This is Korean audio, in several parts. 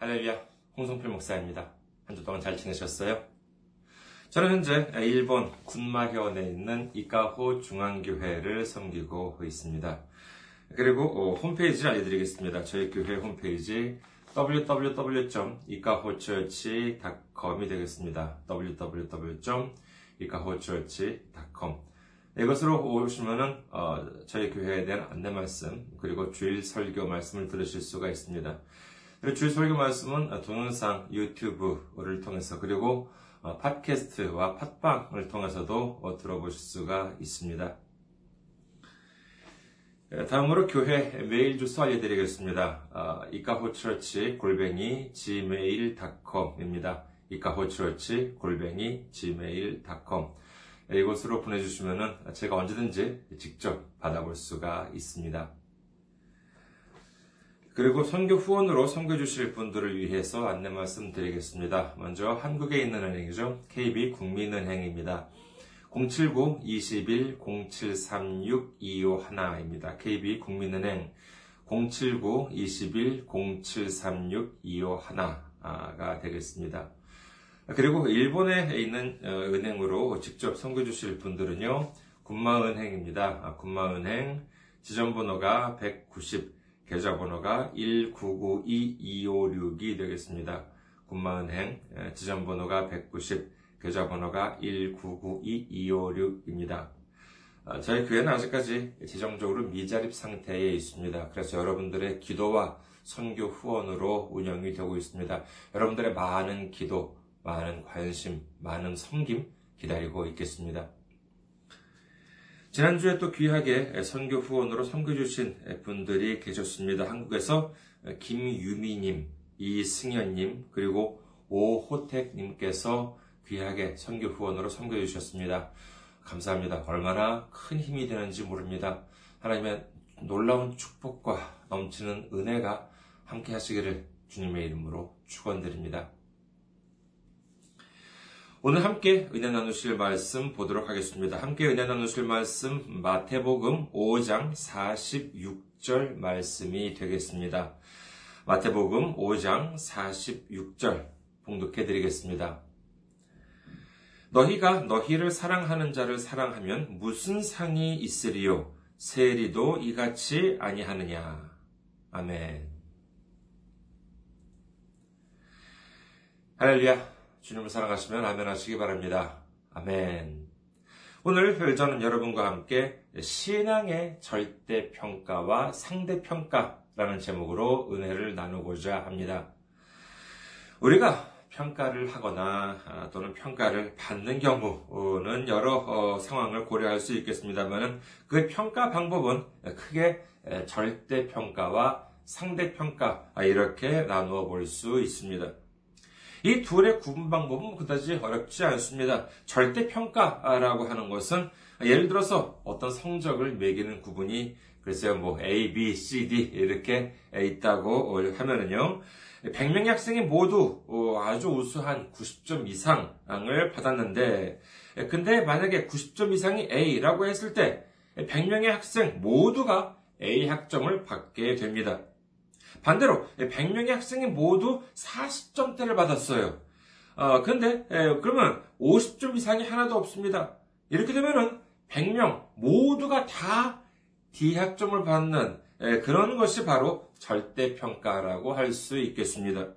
할렐루야, 홍성필 목사입니다. 한 주 동안 잘 지내셨어요? 저는 현재 일본 군마현에 있는 이카호 중앙교회를 섬기고 있습니다. 그리고 어, 홈페이지를 알려드리겠습니다. 저희 교회 홈페이지 www.ikahochurch.com이 되겠습니다. www.ikahochurch.com 이것으로 오시면은 어, 저희 교회에 대한 안내 말씀 그리고 주일 설교 말씀을 들으실 수가 있습니다. 주일 설교 말씀은 동영상 유튜브를 통해서 그리고 어, 팟캐스트와 팟빵을 통해서도 어, 들어보실 수가 있습니다. 예, 다음으로 교회 메일 주소 알려드리겠습니다. 어, 이카호처치 골뱅이 gmail.com입니다. 이카호처치 골뱅이 gmail.com 이곳으로 보내주시면 제가 언제든지 직접 받아볼 수가 있습니다. 그리고 선교 후원으로 선교 주실 분들을 위해서 안내 말씀 드리겠습니다. 먼저 한국에 있는 은행이죠. KB 국민은행입니다. 079-21-0736-251입니다. KB 국민은행 079-21-0736-251가 되겠습니다. 그리고 일본에 있는 은행으로 직접 선교 주실 분들은요. 군마은행입니다. 군마은행 지점번호가 190, 계좌번호가 1992256이 되겠습니다. 군마은행 지점번호가 190, 계좌번호가 1992256입니다. 저희 교회는 아직까지 재정적으로 미자립 상태에 있습니다. 그래서 여러분들의 기도와 선교 후원으로 운영이 되고 있습니다. 여러분들의 많은 기도, 많은 관심, 많은 섬김 기다리고 있겠습니다. 지난주에 또 귀하게 선교 후원으로 섬겨주신 분들이 계셨습니다. 한국에서 김유미님, 이승현님, 그리고 오호택님께서 귀하게 선교 후원으로 섬겨주셨습니다. 감사합니다. 얼마나 큰 힘이 되는지 모릅니다. 하나님의 놀라운 축복과 넘치는 은혜가 함께 하시기를 주님의 이름으로 축원드립니다. 오늘 함께 은혜 나누실 말씀 보도록 하겠습니다. 함께 은혜 나누실 말씀 마태복음 5장 46절 말씀이 되겠습니다. 마태복음 5장 46절 봉독해 드리겠습니다. 너희가 너희를 사랑하는 자를 사랑하면 무슨 상이 있으리요? 세리도 이같이 아니하느냐. 아멘. 할렐루야. 주님을 사랑하시면 아멘 하시기 바랍니다. 아멘. 오늘 저는 여러분과 함께 신앙의 절대평가와 상대평가라는 제목으로 은혜를 나누고자 합니다. 우리가 평가를 하거나 또는 평가를 받는 경우는 여러 상황을 고려할 수 있겠습니다만 그 평가 방법은 크게 절대평가와 상대평가 이렇게 나누어 볼 수 있습니다. 이 둘의 구분 방법은 그다지 어렵지 않습니다. 절대평가라고 하는 것은 예를 들어서 어떤 성적을 매기는 구분이 글쎄요, 뭐, A, B, C, D 이렇게 있다고 하면은요, 100명의 학생이 모두 아주 우수한 90점 이상을 받았는데, 근데 만약에 90점 이상이 A라고 했을 때, 100명의 학생 모두가 A 학점을 받게 됩니다. 반대로 100명의 학생이 모두 40점대를 받았어요. 어, 근데 그러면 50점 이상이 하나도 없습니다. 이렇게 되면은 100명 모두가 다 D학점을 받는 그런 것이 바로 절대평가라고 할 수 있겠습니다.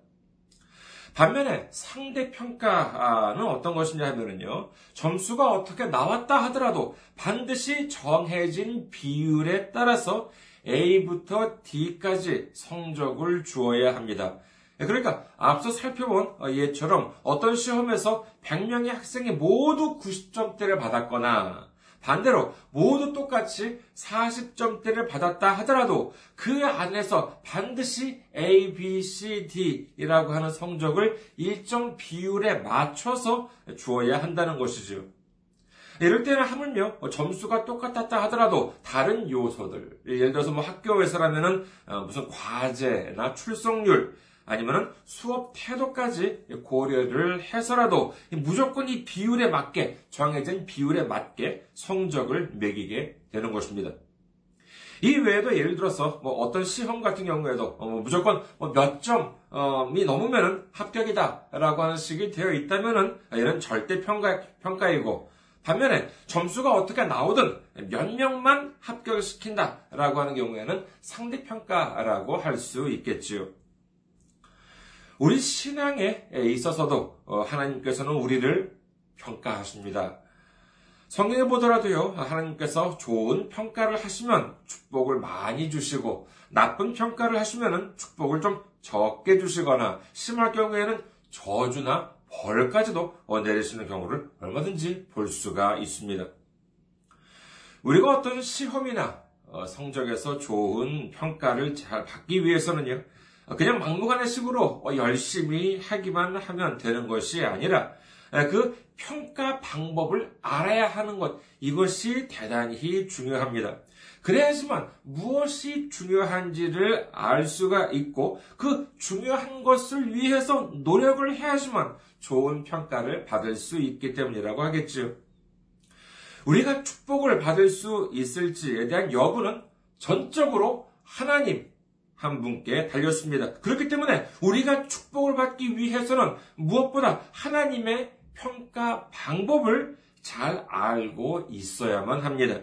반면에 상대평가는 어떤 것이냐 하면요. 점수가 어떻게 나왔다 하더라도 반드시 정해진 비율에 따라서 A부터 D까지 성적을 주어야 합니다. 그러니까 앞서 살펴본 예처럼 어떤 시험에서 100명의 학생이 모두 90점대를 받았거나 반대로 모두 똑같이 40점대를 받았다 하더라도 그 안에서 반드시 A, B, C, D이라고 하는 성적을 일정 비율에 맞춰서 주어야 한다는 것이죠. 이럴 때는 하물며 점수가 똑같았다 하더라도 다른 요소들, 예를 들어서 뭐 학교에서라면은 무슨 과제나 출석률, 아니면은 수업 태도까지 고려를 해서라도 무조건 이 비율에 맞게 정해진 비율에 맞게 성적을 매기게 되는 것입니다. 이 외에도 예를 들어서 뭐 어떤 시험 같은 경우에도 뭐 무조건 뭐 몇점 이 넘으면 합격이다라고 하는 식이 되어 있다면은 이런 절대 평가, 평가이고 반면에 점수가 어떻게 나오든 몇 명만 합격시킨다라고 하는 경우에는 상대평가라고 할 수 있겠지요. 우리 신앙에 있어서도 어, 하나님께서는 우리를 평가하십니다. 성경에 보더라도요, 하나님께서 좋은 평가를 하시면 축복을 많이 주시고, 나쁜 평가를 하시면 축복을 좀 적게 주시거나, 심할 경우에는 저주나 벌까지도 내리시는 경우를 얼마든지 볼 수가 있습니다. 우리가 어떤 시험이나 어, 성적에서 좋은 평가를 잘 받기 위해서는요, 그냥 막무가내 식으로 어, 열심히 하기만 하면 되는 것이 아니라 그 평가 방법을 알아야 하는 것, 이것이 대단히 중요합니다. 그래야지만 무엇이 중요한지를 알 수가 있고 그 중요한 것을 위해서 노력을 해야지만 좋은 평가를 받을 수 있기 때문이라고 하겠죠. 우리가 축복을 받을 수 있을지에 대한 여부는 전적으로 하나님 한 분께 달렸습니다. 그렇기 때문에 우리가 축복을 받기 위해서는 무엇보다 하나님의 평가 방법을 잘 알고 있어야만 합니다.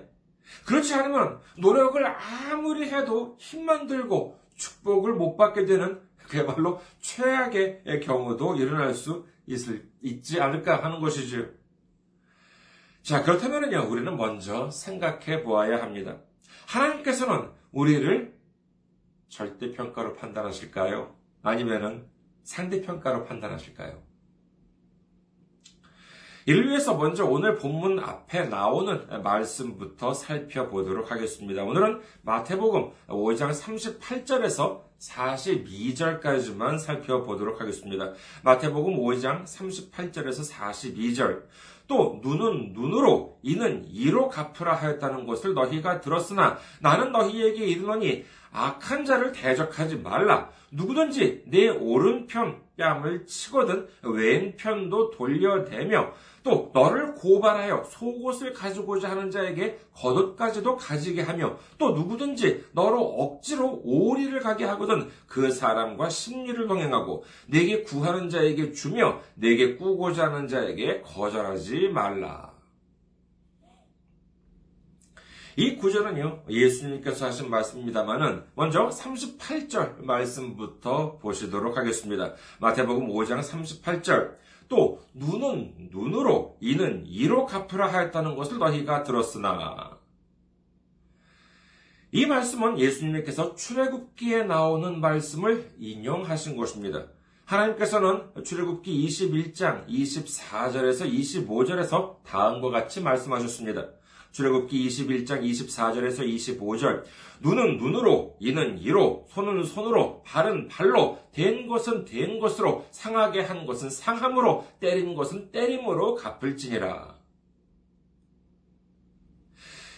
그렇지 않으면 노력을 아무리 해도 힘만 들고 축복을 못 받게 되는 그야말로 최악의 경우도 일어날 수 있을, 있지 않을까 하는 것이죠. 자, 그렇다면요, 우리는 먼저 생각해 보아야 합니다. 하나님께서는 우리를 절대평가로 판단하실까요? 아니면은 상대평가로 판단하실까요? 이를 위해서 먼저 오늘 본문 앞에 나오는 말씀부터 살펴보도록 하겠습니다. 오늘은 마태복음 5장 38절에서 42절까지만 살펴보도록 하겠습니다. 마태복음 5장 38절에서 42절. 또 눈은 눈으로 이는 이로 갚으라 하였다는 것을 너희가 들었으나 나는 너희에게 이르노니 악한 자를 대적하지 말라. 누구든지 내 오른편 뺨을 치거든 왼편도 돌려대며 또 너를 고발하여 속옷을 가지고자 하는 자에게 겉옷까지도 가지게 하며 또 누구든지 너로 억지로 오리를 가게 하거든 그 사람과 심리를 동행하고 내게 구하는 자에게 주며 내게 꾸고자 하는 자에게 거절하지 말라. 이 구절은요, 예수님께서 하신 말씀입니다만은, 먼저 38절 말씀부터 보시도록 하겠습니다. 마태복음 5장 38절. 또 눈은 눈으로 이는 이로 갚으라 하였다는 것을 너희가 들었으나 이 말씀은 예수님께서 출애굽기에 나오는 말씀을 인용하신 것입니다. 하나님께서는 출애굽기 21장 24절에서 25절에서 다음과 같이 말씀하셨습니다. 출애굽기 21장 24절에서 25절 눈은 눈으로 이는 이로 손은 손으로 발은 발로 된 것은 된 것으로 상하게 한 것은 상함으로 때린 것은 때림으로 갚을지니라.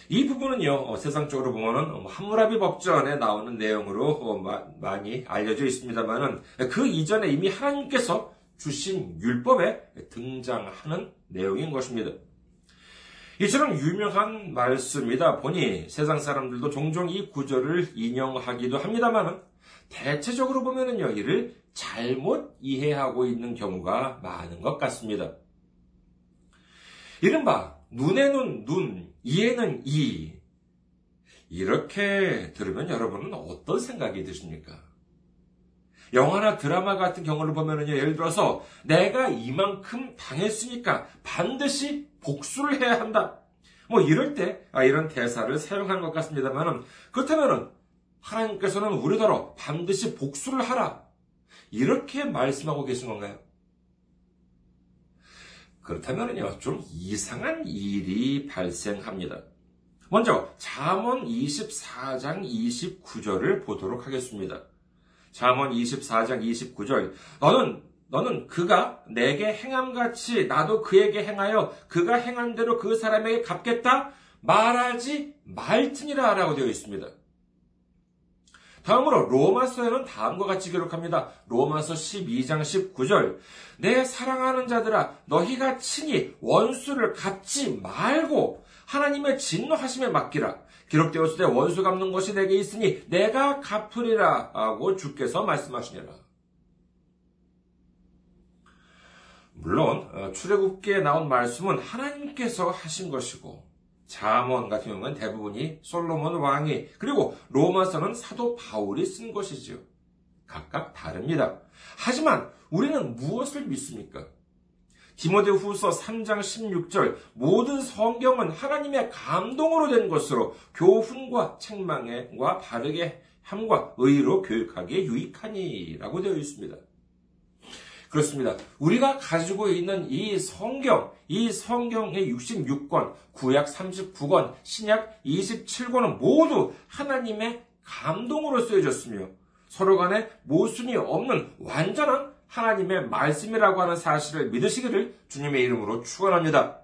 이 부분은요, 어, 세상적으로 보면은 하무라비 법전에 나오는 내용으로 어, 많이 알려져 있습니다만은 그 이전에 이미 하나님께서 주신 율법에 등장하는 내용인 것입니다. 이처럼 유명한 말씀이다 보니 세상 사람들도 종종 이 구절을 인용하기도 합니다만 대체적으로 보면은요, 이를 잘못 이해하고 있는 경우가 많은 것 같습니다. 이른바 눈에는 눈, 이에는 이. 이렇게 들으면 여러분은 어떤 생각이 드십니까? 영화나 드라마 같은 경우를 보면은요, 예를 들어서 내가 이만큼 당했으니까 반드시 복수를 해야 한다. 뭐 이럴 때 아, 이런 대사를 사용하는 것 같습니다만은 그렇다면은 하나님께서는 우리더러 반드시 복수를 하라. 이렇게 말씀하고 계신 건가요? 그렇다면요, 좀 이상한 일이 발생합니다. 먼저, 잠언 24장 29절을 보도록 하겠습니다. 잠언 24장 29절. 너는 너는 그가 내게 행함같이 나도 그에게 행하여 그가 행한 대로 그 사람에게 갚겠다 말하지 말지니라 라고 되어 있습니다. 다음으로 로마서에는 다음과 같이 기록합니다. 로마서 12장 19절. 내 사랑하는 자들아 너희가 친히 원수를 갚지 말고 하나님의 진노하심에 맡기라. 기록되었을 때 원수 갚는 것이 내게 있으니 내가 갚으리라 하고 주께서 말씀하시니라. 물론 어, 출애굽기에 나온 말씀은 하나님께서 하신 것이고 자언 같은 경우는 대부분이 솔로몬 왕이 그리고 로마서는 사도 바울이 쓴 것이지요. 각각 다릅니다. 하지만 우리는 무엇을 믿습니까? 디모데 후서 3장 16절 모든 성경은 하나님의 감동으로 된 것으로 교훈과 책망과 바르게 함과 의로 교육하기에 유익하니라고 되어 있습니다. 그렇습니다. 우리가 가지고 있는 이 성경, 이 성경의 66권, 구약 39권, 신약 27권은 모두 하나님의 감동으로 쓰여졌으며 서로 간에 모순이 없는 완전한 하나님의 말씀이라고 하는 사실을 믿으시기를 주님의 이름으로 축원합니다.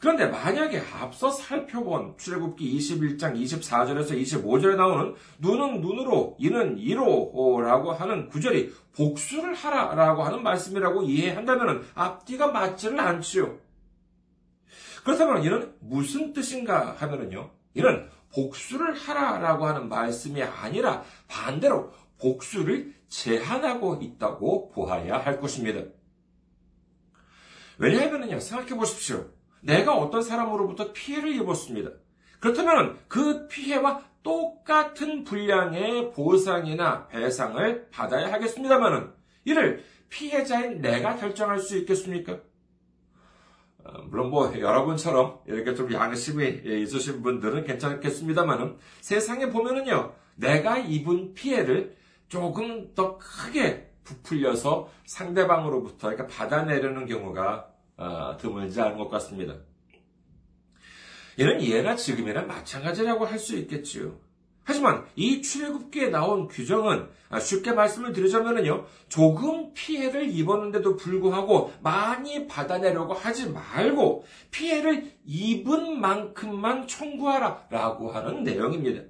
그런데 만약에 앞서 살펴본 출애굽기 21장 24절에서 25절에 나오는 눈은 눈으로 이는 이로라고 하는 구절이 복수를 하라라고 하는 말씀이라고 이해한다면 앞뒤가 맞지는 않지요. 그렇다면 이는 무슨 뜻인가 하면은요. 이는 복수를 하라라고 하는 말씀이 아니라 반대로 복수를 제한하고 있다고 보아야 할 것입니다. 왜냐하면요, 생각해 보십시오. 내가 어떤 사람으로부터 피해를 입었습니다. 그렇다면 그 피해와 똑같은 분량의 보상이나 배상을 받아야 하겠습니다만은 이를 피해자인 내가 결정할 수 있겠습니까? 어, 물론 뭐 여러분처럼 이렇게 좀 양심이 있으신 분들은 괜찮겠습니다만은 세상에 보면은요 내가 입은 피해를 조금 더 크게 부풀려서 상대방으로부터 이렇게 받아내려는 경우가 어, 드물지 않은 것 같습니다. 이는 예나 지금이나 마찬가지라고 할 수 있겠지요. 하지만 이 출애굽기에 나온 규정은 아, 쉽게 말씀을 드리자면요. 조금 피해를 입었는데도 불구하고 많이 받아내려고 하지 말고 피해를 입은 만큼만 청구하라라고 하는 내용입니다.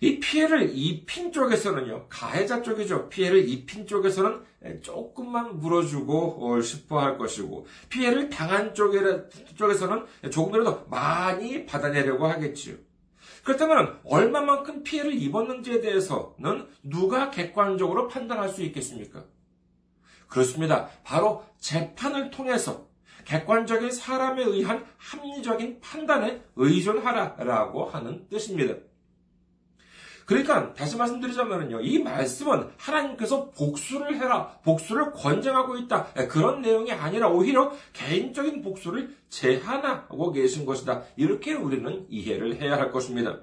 이 피해를 입힌 쪽에서는요, 가해자 쪽이죠. 피해를 입힌 쪽에서는 조금만 물어주고 싶어 할 것이고, 피해를 당한 쪽에서는 조금이라도 많이 받아내려고 하겠지요. 그렇다면 얼마만큼 피해를 입었는지에 대해서는 누가 객관적으로 판단할 수 있겠습니까? 그렇습니다. 바로 재판을 통해서 객관적인 사람에 의한 합리적인 판단에 의존하라라고 하는 뜻입니다. 그러니까 다시 말씀드리자면요. 이 말씀은 하나님께서 복수를 해라. 복수를 권장하고 있다. 예, 그런 내용이 아니라 오히려 개인적인 복수를 제한하고 계신 것이다. 이렇게 우리는 이해를 해야 할 것입니다.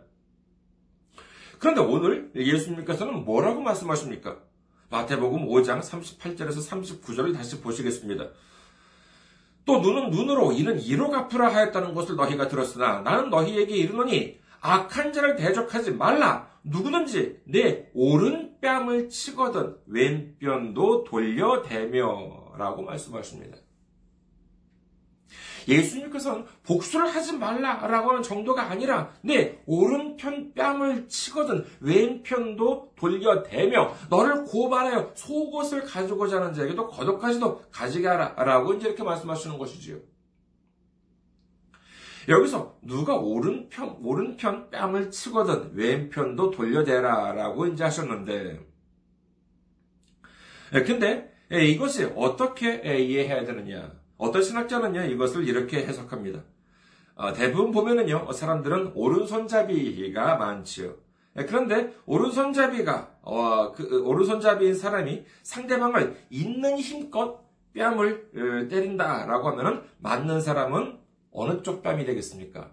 그런데 오늘 예수님께서는 뭐라고 말씀하십니까? 마태복음 5장 38절에서 39절을 다시 보시겠습니다. 또 눈은 눈으로 이는 이로 갚으라 하였다는 것을 너희가 들었으나 나는 너희에게 이르노니 악한 자를 대적하지 말라. 누구든지 내 오른뺨을 치거든 왼편도 돌려대며 라고 말씀하십니다. 예수님께서는 복수를 하지 말라라고 하는 정도가 아니라 내 오른편 뺨을 치거든 왼편도 돌려대며 너를 고발하여 속옷을 가지고자 하는 자에게도 거독하지도 가지게 하라라고 이렇게 말씀하시는 것이지요. 여기서 누가 오른편, 오른편 뺨을 치거든 왼편도 돌려대라 라고 이제 하셨는데, 예, 근데 예, 이것이 어떻게 예, 이해해야 되느냐? 어떤 신학자는요, 이것을 이렇게 해석합니다. 어, 대부분 보면은요, 사람들은 오른손잡이가 많지요. 그런데 오른손잡이가, 어, 그, 오른손잡이인 사람이 상대방을 있는 힘껏 뺨을 어, 때린다라고 하면은 맞는 사람은 어느 쪽 뺨이 되겠습니까?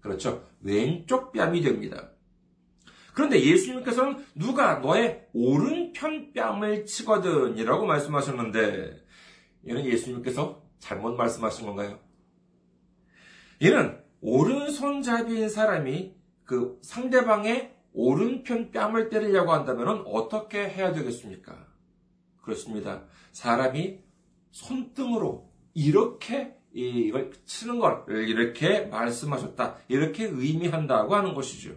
그렇죠. 왼쪽 뺨이 됩니다. 그런데 예수님께서는 누가 너의 오른편 뺨을 치거든 이라고 말씀하셨는데 이는 예수님께서 잘못 말씀하신 건가요? 이는 오른손잡이인 사람이 그 상대방의 오른편 뺨을 때리려고 한다면 어떻게 해야 되겠습니까? 그렇습니다. 사람이 손등으로 이렇게 이걸 치는 걸 이렇게 말씀하셨다. 이렇게 의미한다고 하는 것이죠.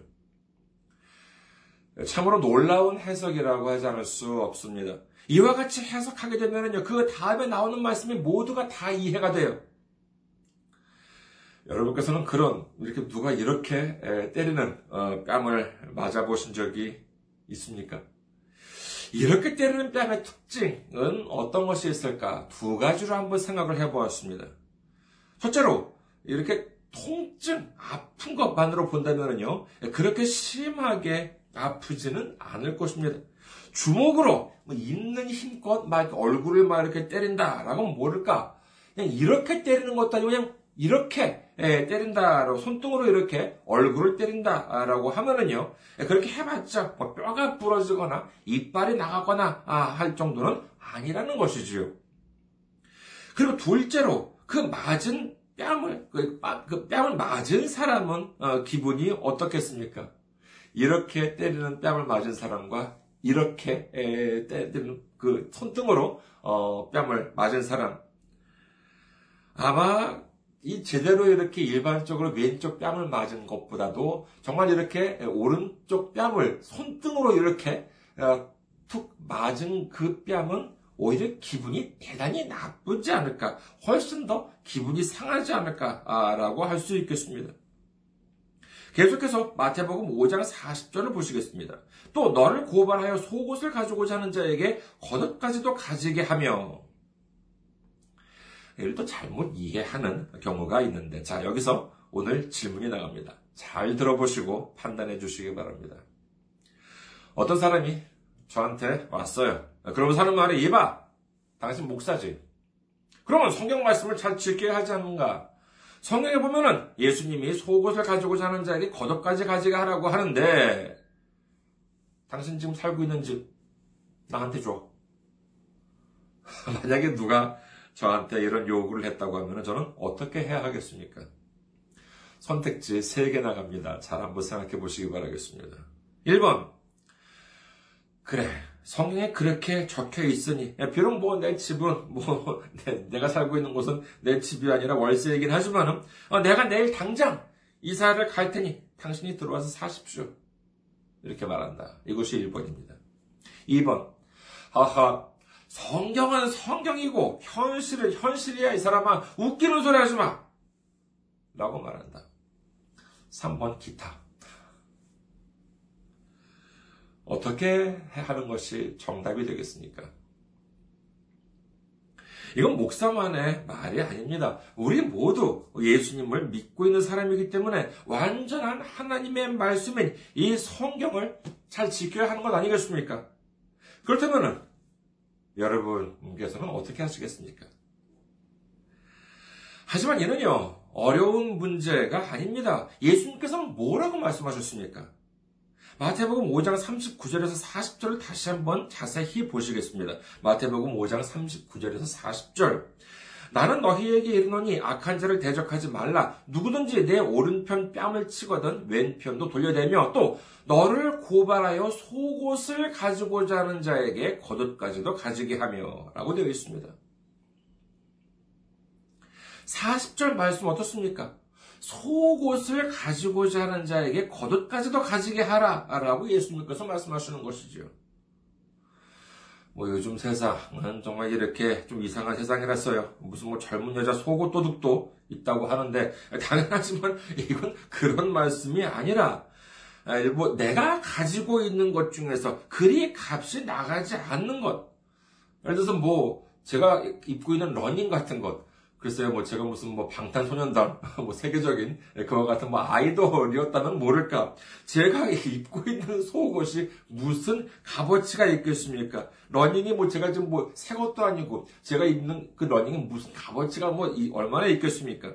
참으로 놀라운 해석이라고 하지 않을 수 없습니다. 이와 같이 해석하게 되면요, 그 다음에 나오는 말씀이 모두가 다 이해가 돼요. 여러분께서는 그런, 이렇게 누가 이렇게 때리는 어, 뺨을 맞아보신 적이 있습니까? 이렇게 때리는 뺨의 특징은 어떤 것이 있을까? 두 가지로 한번 생각을 해보았습니다. 첫째로, 이렇게 통증, 아픈 것만으로 본다면요, 그렇게 심하게 아프지는 않을 것입니다. 주먹으로 뭐 있는 힘껏 막 얼굴을 막 이렇게 때린다라고 모를까? 그냥 이렇게 때리는 것도 아니고 그냥 이렇게 예, 때린다라고 손등으로 이렇게 얼굴을 때린다라고 하면은요 예, 그렇게 해봤자 뭐 뼈가 부러지거나 이빨이 나가거나 아, 할 정도는 아니라는 것이지요. 그리고 둘째로 그 맞은 뺨을 그, 그 뺨을 맞은 사람은 어, 기분이 어떻겠습니까? 이렇게 때리는 뺨을 맞은 사람과 이렇게 에, 때리는 그 손등으로 어, 뺨을 맞은 사람 아마 이 제대로 이렇게 일반적으로 왼쪽 뺨을 맞은 것보다도 정말 이렇게 오른쪽 뺨을 손등으로 이렇게 어, 툭 맞은 그 뺨은 오히려 기분이 대단히 나쁘지 않을까, 훨씬 더 기분이 상하지 않을까라고 할 수 있겠습니다. 계속해서 마태복음 5장 40절을 보시겠습니다. 또 너를 고발하여 속옷을 가지고자 하는 자에게 겉옷까지도 가지게 하며 이를 또 잘못 이해하는 경우가 있는데 자 여기서 오늘 질문이 나갑니다. 잘 들어보시고 판단해 주시기 바랍니다. 어떤 사람이 저한테 왔어요. 그러면서 하는 말이 이봐 당신 목사지. 그러면 성경 말씀을 잘 지켜야 하지 않는가? 성경에 보면은 예수님이 속옷을 가지고 자는 자에게 겉옷까지 가지가 하라고 하는데 당신 지금 살고 있는 집 나한테 줘. 만약에 누가 저한테 이런 요구를 했다고 하면 저는 어떻게 해야 하겠습니까? 선택지 3개 나갑니다. 잘 한번 생각해 보시기 바라겠습니다. 1번. 그래. 성경에 그렇게 적혀 있으니, 비록 뭐 내 집은, 뭐, 내, 가 살고 있는 곳은 내 집이 아니라 월세이긴 하지만은, 어, 내가 내일 당장 이사를 갈 테니 당신이 들어와서 사십시오. 이렇게 말한다. 이것이 1번입니다. 2번. 하하, 성경은 성경이고 현실은 현실이야 이 사람아 웃기는 소리 하지 마 라고 말한다. 3번 기타 어떻게 하는 것이 정답이 되겠습니까? 이건 목사만의 말이 아닙니다. 우리 모두 예수님을 믿고 있는 사람이기 때문에 완전한 하나님의 말씀인 이 성경을 잘 지켜야 하는 것 아니겠습니까? 그렇다면 여러분께서는 어떻게 하시겠습니까? 하지만 이는요, 어려운 문제가 아닙니다. 예수님께서는 뭐라고 말씀하셨습니까? 마태복음 5장 39절에서 40절을 다시 한번 자세히 보시겠습니다. 마태복음 5장 39절에서 40절. 나는 너희에게 이르노니 악한 자를 대적하지 말라. 누구든지 내 오른편 뺨을 치거든 왼편도 돌려대며 또 너를 고발하여 속옷을 가지고자 하는 자에게 겉옷까지도 가지게 하며 라고 되어 있습니다. 40절 말씀 어떻습니까? 속옷을 가지고자 하는 자에게 겉옷까지도 가지게 하라 라고 예수님께서 말씀하시는 것이죠. 뭐 요즘 세상은 정말 이렇게 좀 이상한 세상이라서요. 무슨 뭐 젊은 여자 속옷 도둑도 있다고 하는데 당연하지만 이건 그런 말씀이 아니라 뭐 내가 가지고 있는 것 중에서 그리 값이 나가지 않는 것. 예를 들어서 뭐 제가 입고 있는 러닝 같은 것. 글쎄요, 뭐 제가 무슨 뭐 방탄소년단, 뭐 세계적인 그와 같은 뭐 아이돌이었다면 모를까. 제가 입고 있는 속옷이 무슨 값어치가 있겠습니까? 러닝이 뭐 제가 지금 뭐 새 것도 아니고 제가 입는 그 러닝이 무슨 값어치가 뭐 얼마나 있겠습니까?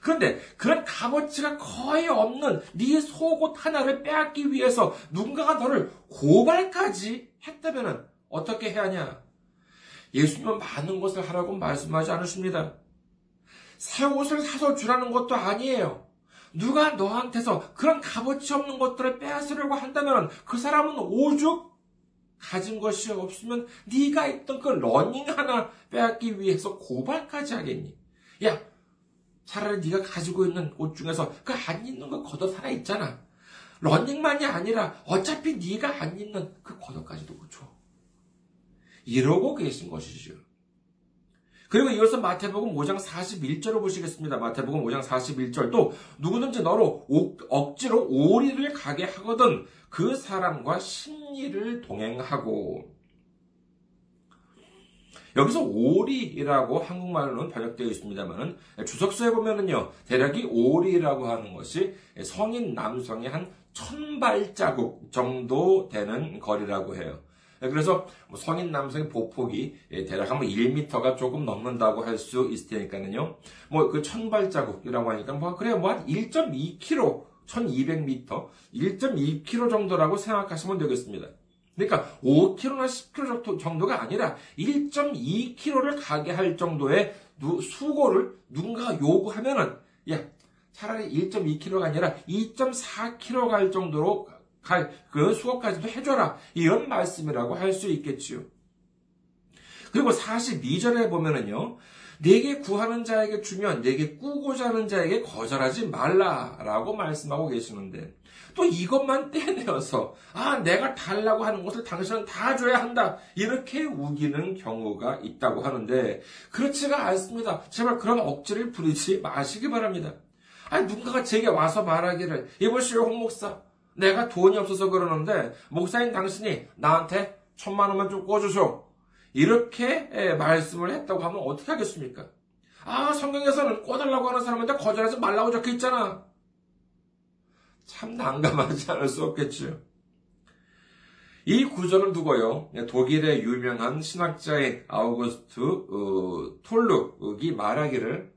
그런데 그런 값어치가 거의 없는 네 속옷 하나를 빼앗기 위해서 누군가가 너를 고발까지 했다면 어떻게 해야 하냐? 예수님은 많은 것을 하라고 말씀하지 않으십니다. 새 옷을 사서 주라는 것도 아니에요. 누가 너한테서 그런 값어치 없는 것들을 빼앗으려고 한다면 그 사람은 오죽 가진 것이 없으면 네가 입던 그 러닝 하나 빼앗기 위해서 고발까지 하겠니? 야, 차라리 네가 가지고 있는 옷 중에서 그 안 입는 거 겉옷 하나 있잖아. 러닝만이 아니라 어차피 네가 안 입는 그 겉옷까지도 줘. 이러고 계신 것이죠. 그리고 이어서 마태복음 5장 41절을 보시겠습니다. 마태복음 5장 41절 또 누구든지 너로 억지로 오리를 가게 하거든 그 사람과 심리를 동행하고 여기서 오리라고 한국말로는 번역되어 있습니다만은 주석서에 보면은요 대략 이 오리라고 하는 것이 성인 남성의 한 천발자국 정도 되는 거리라고 해요. 그래서 뭐 성인 남성의 보폭이 대략 한 1m가 조금 넘는다고 할 수 있을 테니까는요. 뭐 그 천발자국이라고 하니까 뭐 그래 뭐 한 1.2km, 1200m, 1.2km 정도라고 생각하시면 되겠습니다. 그러니까 5km나 10km 정도가 아니라 1.2km를 가게 할 정도의 수고를 누군가가 요구하면은 야 차라리 1.2km가 아니라 2.4km 갈 정도로 갈 그 수고까지도 해줘라 이런 말씀이라고 할 수 있겠지요. 그리고 42절에 보면은요. 내게 구하는 자에게 주면 내게 꾸고자 하는 자에게 거절하지 말라라고 말씀하고 계시는데 또 이것만 떼내어서 아 내가 달라고 하는 것을 당신은 다 줘야 한다 이렇게 우기는 경우가 있다고 하는데 그렇지가 않습니다. 제발 그런 억지를 부리지 마시기 바랍니다. 아니 누군가가 제게 와서 말하기를 이보시오 홍 목사 내가 돈이 없어서 그러는데 목사인 당신이 나한테 천만 원만 좀 꿔주소 이렇게 말씀을 했다고 하면 어떻게 하겠습니까? 아, 성경에서는 꿔달라고 하는 사람한테 거절하지 말라고 적혀 있잖아. 참 난감하지 않을 수 없겠지요. 이 구절을 두고요, 독일의 유명한 신학자인 아우구스트 어, 톨룩이 말하기를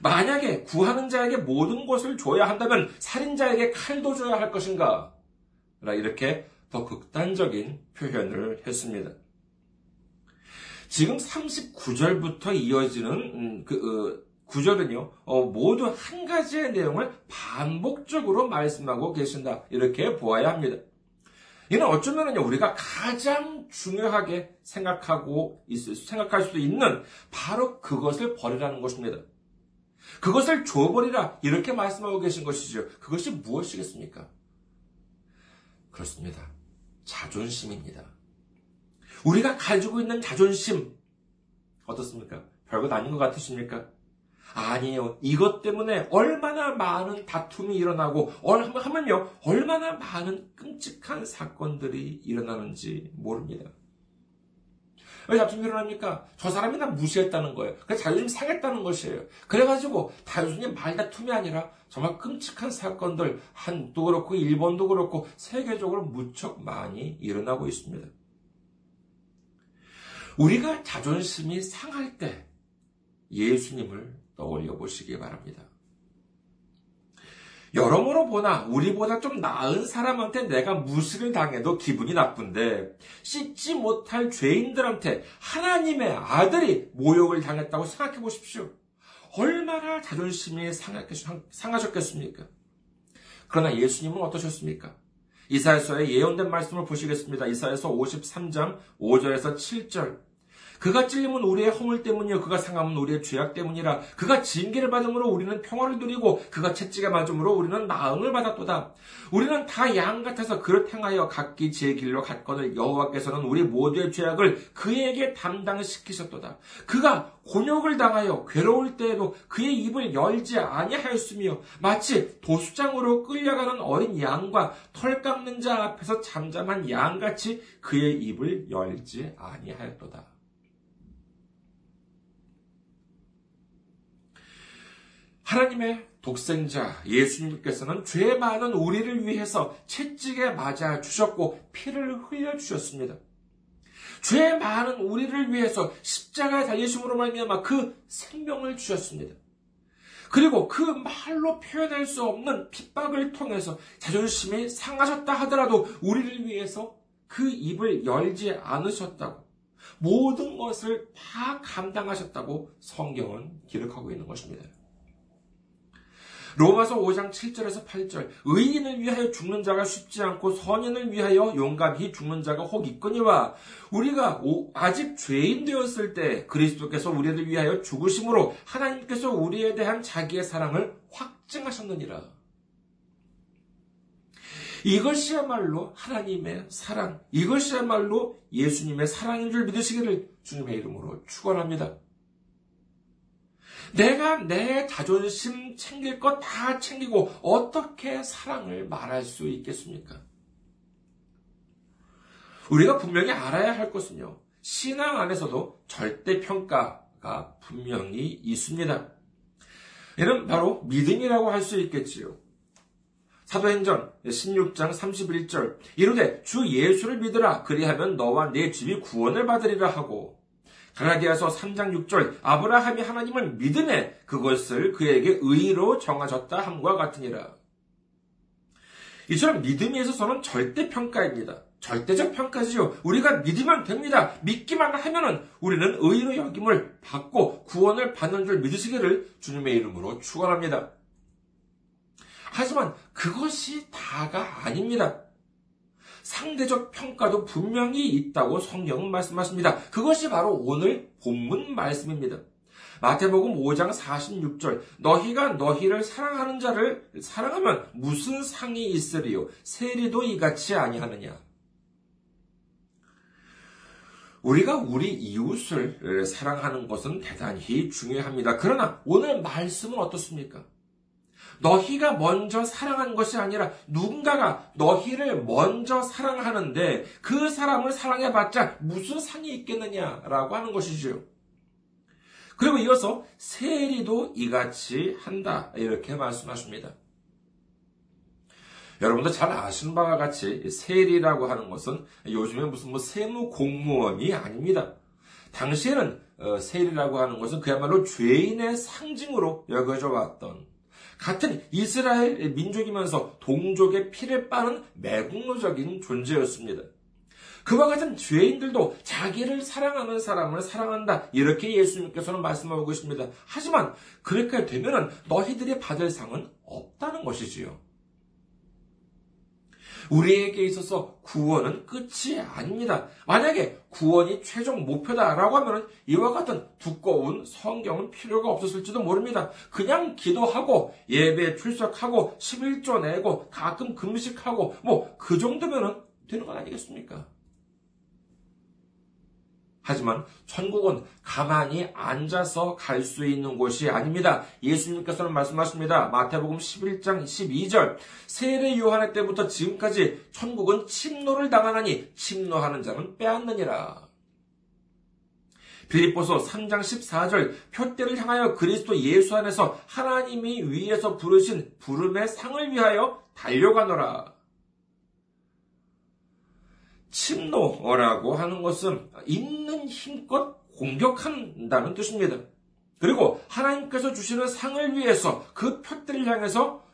만약에 구하는 자에게 모든 것을 줘야 한다면 살인자에게 칼도 줘야 할 것인가? 이렇게 더 극단적인 표현을 했습니다. 지금 39절부터 이어지는 음, 그 어, 구절은요, 어, 모두 한 가지의 내용을 반복적으로 말씀하고 계신다. 이렇게 보아야 합니다. 이는 어쩌면요, 우리가 가장 중요하게 생각하고 있을, 생각할 수도 있는 바로 그것을 버리라는 것입니다. 그것을 줘버리라. 이렇게 말씀하고 계신 것이죠. 그것이 무엇이겠습니까? 그렇습니다. 자존심입니다. 우리가 가지고 있는 자존심 어떻습니까? 별것 아닌 것 같으십니까? 아니에요. 이것 때문에 얼마나 많은 다툼이 일어나고 하면요 얼마나 많은 끔찍한 사건들이 일어나는지 모릅니다. 왜 다툼이 일어납니까? 저 사람이 나 무시했다는 거예요. 그래서 자존심 상했다는 것이에요. 그래가지고 단순히 말다툼이 아니라 정말 끔찍한 사건들 한도 그렇고 일본도 그렇고 세계적으로 무척 많이 일어나고 있습니다. 우리가 자존심이 상할 때 예수님을 떠올려 보시기 바랍니다. 여러모로 보나 우리보다 좀 나은 사람한테 내가 무시를 당해도 기분이 나쁜데 씻지 못할 죄인들한테 하나님의 아들이 모욕을 당했다고 생각해 보십시오. 얼마나 자존심이 상하셨겠습니까? 그러나 예수님은 어떠셨습니까? 이사야서의 예언된 말씀을 보시겠습니다. 이사야서 53장 5절에서 7절. 그가 찔림은 우리의 허물 때문이요 그가 상함은 우리의 죄악 때문이라. 그가 징계를 받음으로 우리는 평화를 누리고 그가 채찍에 맞음으로 우리는 나음을 받았도다. 우리는 다 양 같아서 그릇 행하여 각기 제 길로 갔거늘 여호와께서는 우리 모두의 죄악을 그에게 담당시키셨도다. 그가 곤욕을 당하여 괴로울 때에도 그의 입을 열지 아니하였으며 마치 도수장으로 끌려가는 어린 양과 털 깎는 자 앞에서 잠잠한 양같이 그의 입을 열지 아니하였도다. 하나님의 독생자 예수님께서는 죄 많은 우리를 위해서 채찍에 맞아 주셨고 피를 흘려 주셨습니다. 죄 많은 우리를 위해서 십자가에 달리심으로 말미암아 그 생명을 주셨습니다. 그리고 그 말로 표현할 수 없는 핍박을 통해서 자존심이 상하셨다 하더라도 우리를 위해서 그 입을 열지 않으셨다고 모든 것을 다 감당하셨다고 성경은 기록하고 있는 것입니다. 로마서 5장 7절에서 8절 의인을 위하여 죽는 자가 쉽지 않고 선인을 위하여 용감히 죽는 자가 혹 있거니와 우리가 아직 죄인 되었을 때 그리스도께서 우리를 위하여 죽으심으로 하나님께서 우리에 대한 자기의 사랑을 확증하셨느니라. 이것이야말로 하나님의 사랑, 이것이야말로 예수님의 사랑인 줄 믿으시기를 주님의 이름으로 축원합니다. 내가 내 자존심 챙길 것 다 챙기고 어떻게 사랑을 말할 수 있겠습니까? 우리가 분명히 알아야 할 것은요. 신앙 안에서도 절대 평가가 분명히 있습니다. 이는 바로 믿음이라고 할 수 있겠지요. 사도행전 16장 31절 이르되 주 예수를 믿으라 그리하면 너와 내 집이 구원을 받으리라 하고 가라디아서 3장 6절 아브라함이 하나님을 믿음에 그것을 그에게 의로 정하셨다 함과 같으니라. 이처럼 믿음에 있어서는 절대 평가입니다. 절대적 평가지요. 우리가 믿으면 됩니다. 믿기만 하면은 우리는 의로 여김을 받고 구원을 받는 줄 믿으시기를 주님의 이름으로 축원합니다. 하지만 그것이 다가 아닙니다. 상대적 평가도 분명히 있다고 성경은 말씀하십니다. 그것이 바로 오늘 본문 말씀입니다. 마태복음 5장 46절 너희가 너희를 사랑하는 자를 사랑하면 무슨 상이 있으리요 세리도 이같이 아니하느냐 우리가 우리 이웃을 사랑하는 것은 대단히 중요합니다. 그러나 오늘 말씀은 어떻습니까? 너희가 먼저 사랑한 것이 아니라 누군가가 너희를 먼저 사랑하는데 그 사람을 사랑해봤자 무슨 상이 있겠느냐라고 하는 것이죠. 그리고 이어서 세리도 이같이 한다 이렇게 말씀하십니다. 여러분도 잘 아시는 바와 같이 세리라고 하는 것은 요즘에 무슨 뭐 세무 공무원이 아닙니다. 당시에는 어, 세리라고 하는 것은 그야말로 죄인의 상징으로 여겨져 왔던 같은 이스라엘 민족이면서 동족의 피를 빠는 매국노적인 존재였습니다. 그와 같은 죄인들도 자기를 사랑하는 사람을 사랑한다. 이렇게 예수님께서는 말씀하고 계십니다. 하지만 그렇게 되면 너희들이 받을 상은 없다는 것이지요. 우리에게 있어서 구원은 끝이 아닙니다. 만약에 구원이 최종 목표다라고 하면 이와 같은 두꺼운 성경은 필요가 없었을지도 모릅니다. 그냥 기도하고 예배 출석하고 11조 내고 가끔 금식하고 뭐 그 정도면 되는 건 아니겠습니까? 하지만 천국은 가만히 앉아서 갈 수 있는 곳이 아닙니다. 예수님께서는 말씀하십니다. 마태복음 11장 12절. 세례 요한의 때부터 지금까지 천국은 침노를 당하나니 침노하는 자는 빼앗느니라. 빌립보서 3장 14절 표대를 향하여 그리스도 예수 안에서 하나님이 위에서 부르신 부름의 상을 위하여 달려가노라. 침노라고 하는 것은 있는 힘껏 공격한다는 뜻입니다. 그리고 하나님께서 주시는 상을 위해서 그 표들을 향해서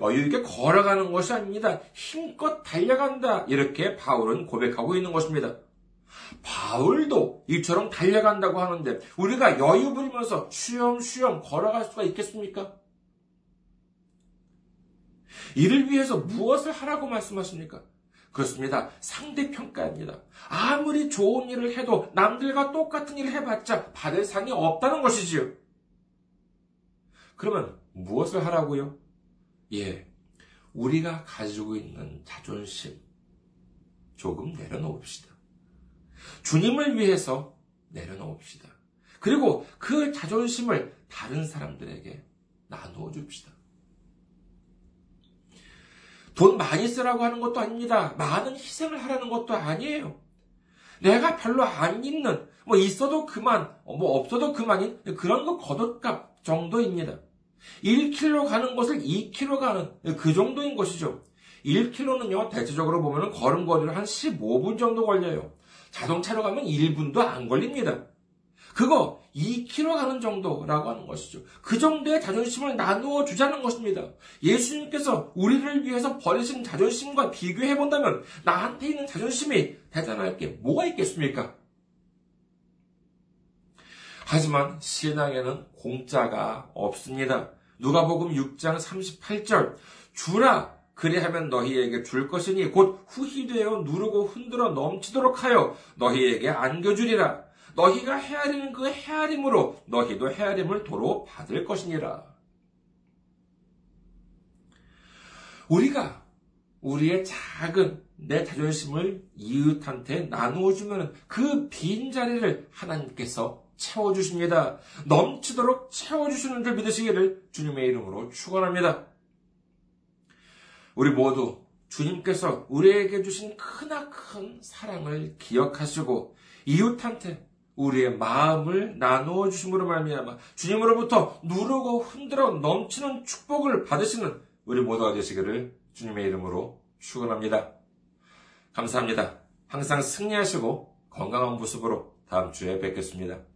여유있게 걸어가는 것이 아닙니다. 힘껏 달려간다. 이렇게 바울은 고백하고 있는 것입니다. 바울도 이처럼 달려간다고 하는데 우리가 여유 부리면서 쉬엄쉬엄 걸어갈 수가 있겠습니까? 이를 위해서 무엇을 하라고 말씀하십니까? 그렇습니다. 상대평가입니다. 아무리 좋은 일을 해도 남들과 똑같은 일을 해봤자 받을 상이 없다는 것이지요. 그러면 무엇을 하라고요? 예, 우리가 가지고 있는 자존심 조금 내려놓읍시다. 주님을 위해서 내려놓읍시다. 그리고 그 자존심을 다른 사람들에게 나누어 줍시다. 돈 많이 쓰라고 하는 것도 아닙니다. 많은 희생을 하라는 것도 아니에요. 내가 별로 안 있는, 뭐 있어도 그만, 뭐 없어도 그만인 그런 거 거듭값 정도입니다. 1km 가는 곳을 2km 가는 그 정도인 것이죠. 1km는요, 대체적으로 보면 걸음거리를 한 15분 정도 걸려요. 자동차로 가면 1분도 안 걸립니다. 그거 2km 가는 정도라고 하는 것이죠. 그 정도의 자존심을 나누어 주자는 것입니다. 예수님께서 우리를 위해서 버리신 자존심과 비교해 본다면 나한테 있는 자존심이 대단할 게 뭐가 있겠습니까? 하지만 신앙에는 공짜가 없습니다. 누가복음 6장 38절 주라 그리하면 너희에게 줄 것이니 곧 후히 되어 누르고 흔들어 넘치도록 하여 너희에게 안겨주리라. 너희가 헤아리는 그 헤아림으로 너희도 헤아림을 도로 받을 것이니라. 우리가 우리의 작은 내 자존심을 이웃한테 나누어 주면 그 빈 자리를 하나님께서 채워 주십니다. 넘치도록 채워 주시는 줄 믿으시기를 주님의 이름으로 축원합니다. 우리 모두 주님께서 우리에게 주신 크나큰 사랑을 기억하시고 이웃한테 우리의 마음을 나누어 주심으로 말미암아 주님으로부터 누르고 흔들어 넘치는 축복을 받으시는 우리 모두가 되시기를 주님의 이름으로 축원합니다. 감사합니다. 항상 승리하시고 건강한 모습으로 다음 주에 뵙겠습니다.